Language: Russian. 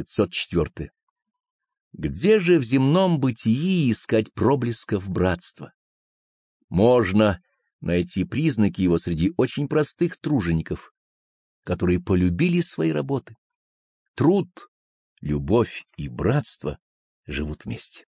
504. Где же в земном бытии искать проблесков братства? Можно найти признаки его среди очень простых тружеников, которые полюбили свои работы. Труд, любовь и братство живут вместе.